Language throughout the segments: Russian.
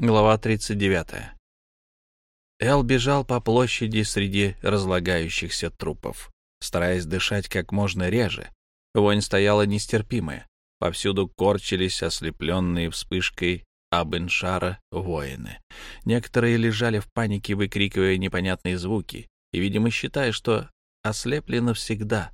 Глава 39. Эл бежал по площади среди разлагающихся трупов, стараясь дышать как можно реже. Вонь стояла нестерпимая. Повсюду корчились ослепленные вспышкой Абеншара воины. Некоторые лежали в панике, выкрикивая непонятные звуки, и, видимо, считая, что ослепли навсегда.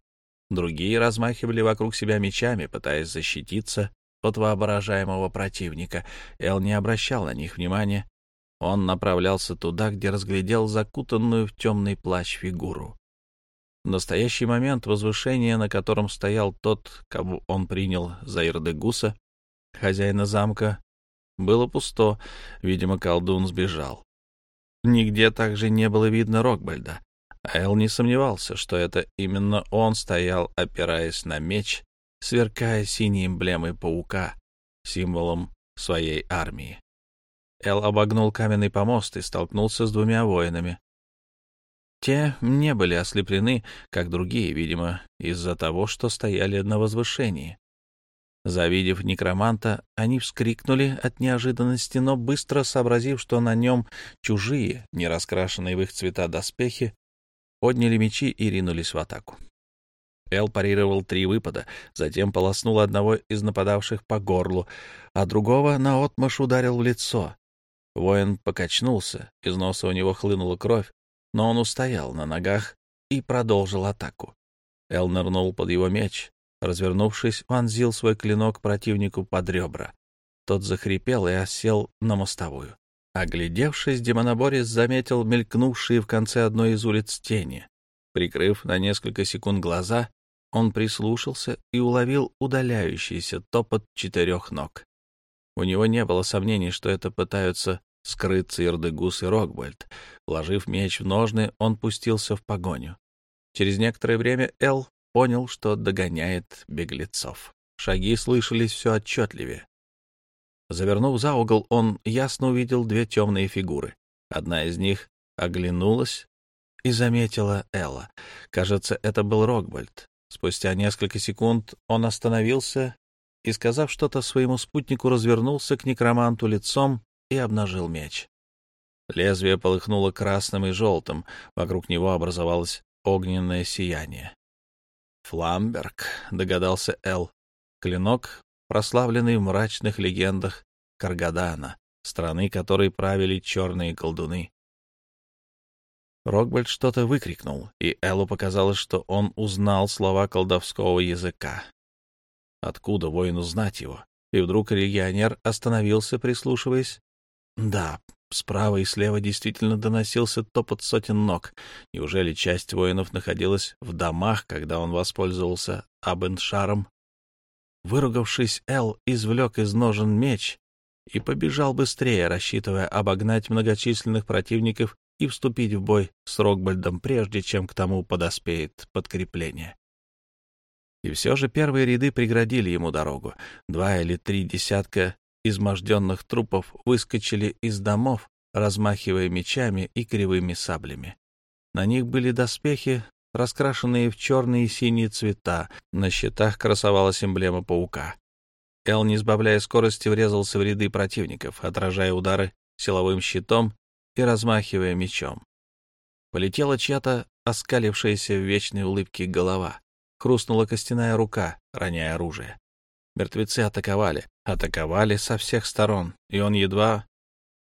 Другие размахивали вокруг себя мечами, пытаясь защититься от воображаемого противника. Эл не обращал на них внимания. Он направлялся туда, где разглядел закутанную в темный плащ фигуру. В настоящий момент возвышение, на котором стоял тот, кого он принял за Ирдегуса, хозяина замка, было пусто, видимо, колдун сбежал. Нигде также не было видно Рокбальда. Эл не сомневался, что это именно он стоял, опираясь на меч, сверкая синей эмблемой паука, символом своей армии. Эл обогнул каменный помост и столкнулся с двумя воинами. Те не были ослеплены, как другие, видимо, из-за того, что стояли на возвышении. Завидев некроманта, они вскрикнули от неожиданности, но быстро сообразив, что на нем чужие, не раскрашенные в их цвета доспехи, подняли мечи и ринулись в атаку. Эл парировал три выпада, затем полоснул одного из нападавших по горлу, а другого наотмашь ударил в лицо. Воин покачнулся, из носа у него хлынула кровь, но он устоял на ногах и продолжил атаку. Эл нырнул под его меч, развернувшись, вонзил свой клинок противнику под ребра. Тот захрипел и осел на мостовую. Оглядевшись, демоноборец заметил мелькнувшие в конце одной из улиц тени. Прикрыв на несколько секунд глаза, он прислушался и уловил удаляющийся топот четырех ног. У него не было сомнений, что это пытаются скрыться Ирдегус и Рокбальд. Вложив меч в ножны, он пустился в погоню. Через некоторое время Эл понял, что догоняет беглецов. Шаги слышались все отчетливее. Завернув за угол, он ясно увидел две темные фигуры. Одна из них оглянулась и заметила Элла. Кажется, это был Рокбальд. Спустя несколько секунд он остановился и, сказав что-то своему спутнику, развернулся к некроманту лицом и обнажил меч. Лезвие полыхнуло красным и желтым, вокруг него образовалось огненное сияние. «Фламберг», — догадался Эл, — клинок, прославленный в мрачных легендах Каргадана, страны которой правили черные колдуны. Рокбальд что-то выкрикнул, и Эллу показалось, что он узнал слова колдовского языка. Откуда воину знать его? И вдруг легионер остановился, прислушиваясь. Да, справа и слева действительно доносился топот сотен ног. Неужели часть воинов находилась в домах, когда он воспользовался Абеншаром? Выругавшись, Эл извлек из ножен меч и побежал быстрее, рассчитывая обогнать многочисленных противников и вступить в бой с Рокбальдом, прежде чем к тому подоспеет подкрепление. И все же первые ряды преградили ему дорогу. Два или три десятка изможденных трупов выскочили из домов, размахивая мечами и кривыми саблями. На них были доспехи, раскрашенные в черные и синие цвета, на щитах красовалась эмблема паука. Эл, не сбавляя скорости, врезался в ряды противников, отражая удары силовым щитом и размахивая мечом. Полетела чья-то оскалившаяся в вечной улыбке голова. Хрустнула костяная рука, роняя оружие. Мертвецы атаковали, атаковали со всех сторон, и он едва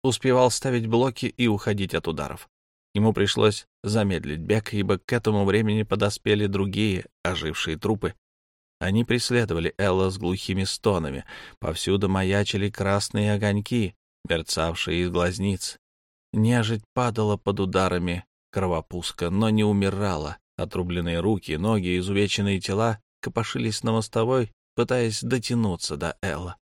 успевал ставить блоки и уходить от ударов. Ему пришлось замедлить бег, ибо к этому времени подоспели другие ожившие трупы. Они преследовали Элла с глухими стонами. Повсюду маячили красные огоньки, мерцавшие из глазниц. Нежить падала под ударами кровопуска, но не умирала. Отрубленные руки, ноги, изувеченные тела копошились на мостовой, пытаясь дотянуться до Элла.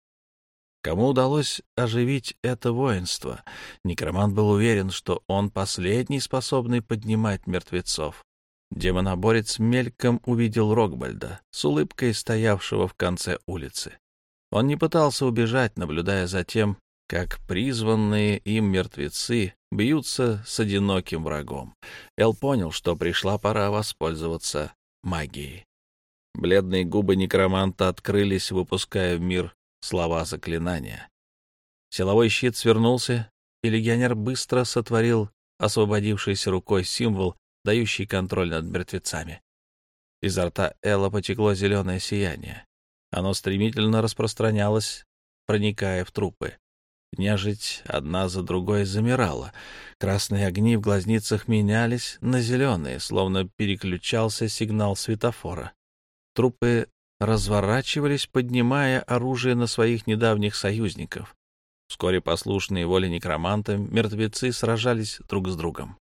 Кому удалось оживить это воинство? Некромант был уверен, что он последний, способный поднимать мертвецов. Демоноборец мельком увидел Рокбальда с улыбкой стоявшего в конце улицы. Он не пытался убежать, наблюдая за тем, как призванные им мертвецы бьются с одиноким врагом. Эл понял, что пришла пора воспользоваться магией. Бледные губы некроманта открылись, выпуская в мир слова заклинания. Силовой щит свернулся, и легионер быстро сотворил освободившейся рукой символ, дающий контроль над мертвецами. Изо рта Элла потекло зеленое сияние. Оно стремительно распространялось, проникая в трупы. Нежить одна за другой замирала. Красные огни в глазницах менялись на зеленые, словно переключался сигнал светофора. Трупы разворачивались, поднимая оружие на своих недавних союзников. Вскоре послушные воле некроманта мертвецы сражались друг с другом.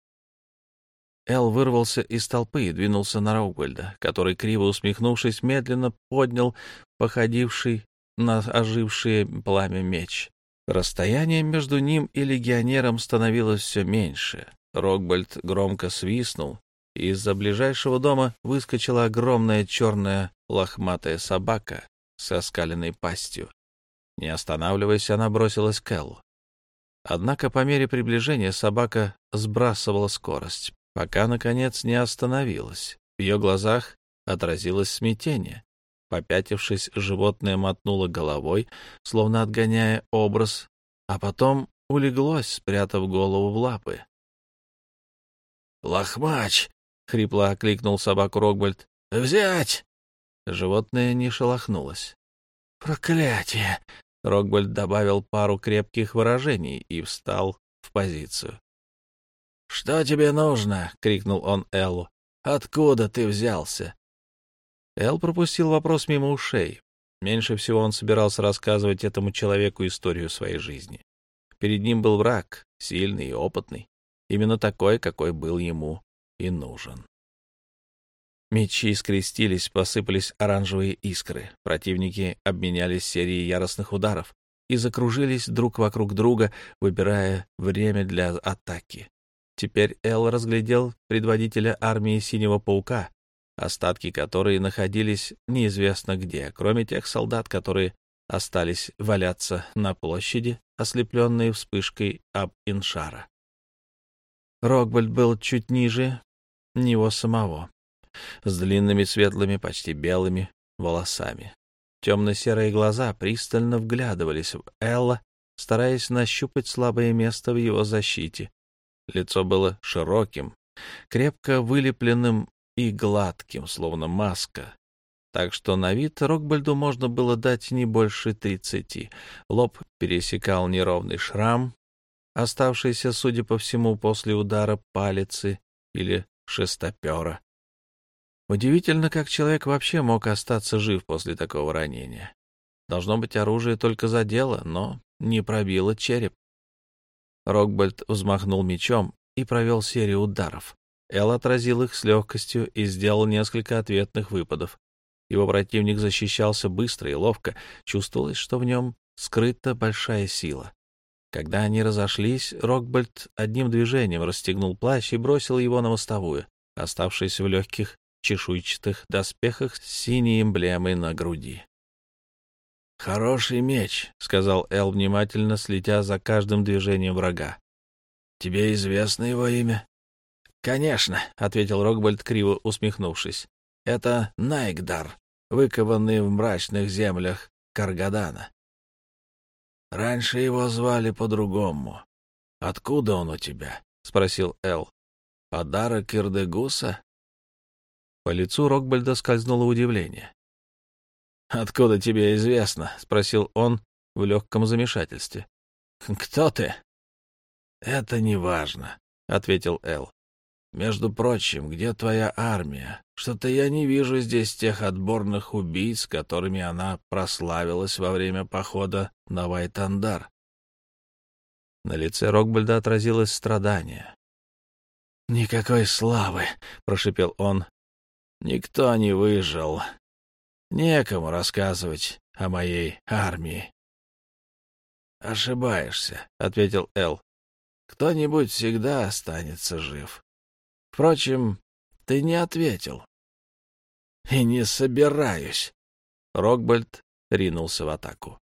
Эл вырвался из толпы и двинулся на Раугвальда, который, криво усмехнувшись, медленно поднял походивший на ожившее пламя меч. Расстояние между ним и легионером становилось все меньше. Рокбальд громко свистнул, и из-за ближайшего дома выскочила огромная черная лохматая собака с оскаленной пастью. Не останавливаясь, она бросилась к Эллу. Однако по мере приближения собака сбрасывала скорость, пока, наконец, не остановилась. В ее глазах отразилось смятение. Попятившись, животное мотнуло головой, словно отгоняя образ, а потом улеглось, спрятав голову в лапы. «Лохмач!» — хрипло окликнул собаку Рогбальд. «Взять!» Животное не шелохнулось. «Проклятие!» — Рогбальд добавил пару крепких выражений и встал в позицию. «Что тебе нужно?» — крикнул он Эллу. «Откуда ты взялся?» Эл пропустил вопрос мимо ушей. Меньше всего он собирался рассказывать этому человеку историю своей жизни. Перед ним был враг, сильный и опытный, именно такой, какой был ему и нужен. Мечи скрестились, посыпались оранжевые искры. Противники обменялись серией яростных ударов и закружились друг вокруг друга, выбирая время для атаки. Теперь Эл разглядел предводителя армии Синего Паука, остатки которой находились неизвестно где, кроме тех солдат, которые остались валяться на площади, ослепленные вспышкой Аб-Иншара. Рокбальд был чуть ниже него самого, с длинными светлыми, почти белыми волосами. Темно-серые глаза пристально вглядывались в Элла, стараясь нащупать слабое место в его защите. Лицо было широким, крепко вылепленным и гладким, словно маска. Так что на вид Рокбальду можно было дать не больше тридцати. Лоб пересекал неровный шрам, оставшийся, судя по всему, после удара палицы или шестопера. Удивительно, как человек вообще мог остаться жив после такого ранения. Должно быть, оружие только задело, но не пробило череп. Рокбальд взмахнул мечом и провел серию ударов. Эл отразил их с легкостью и сделал несколько ответных выпадов. Его противник защищался быстро и ловко, чувствовалось, что в нем скрыта большая сила. Когда они разошлись, Рокбальд одним движением расстегнул плащ и бросил его на мостовую, оставшись в легких чешуйчатых доспехах с синей эмблемой на груди. «Хороший меч», — сказал Эл, внимательно следя за каждым движением врага. «Тебе известно его имя?» «Конечно», — ответил Рокбальд, криво усмехнувшись. «Это Найгдар, выкованный в мрачных землях Каргадана. Раньше его звали по-другому. Откуда он у тебя?» — спросил Эл. «Подарок Ирдегуса?» По лицу Рокбальда скользнуло удивление. «Откуда тебе известно?» — спросил он в легком замешательстве. «Кто ты?» «Это не важно», — ответил Эл. Между прочим, где твоя армия? Что-то я не вижу здесь тех отборных убийц, которыми она прославилась во время похода на Вайтандар. На лице Рокбальда отразилось страдание. «Никакой славы!» — прошепел он. «Никто не выжил. Некому рассказывать о моей армии». «Ошибаешься», — ответил Эл. «Кто-нибудь всегда останется жив. Впрочем, ты не ответил. — И не собираюсь. Рокбольд ринулся в атаку.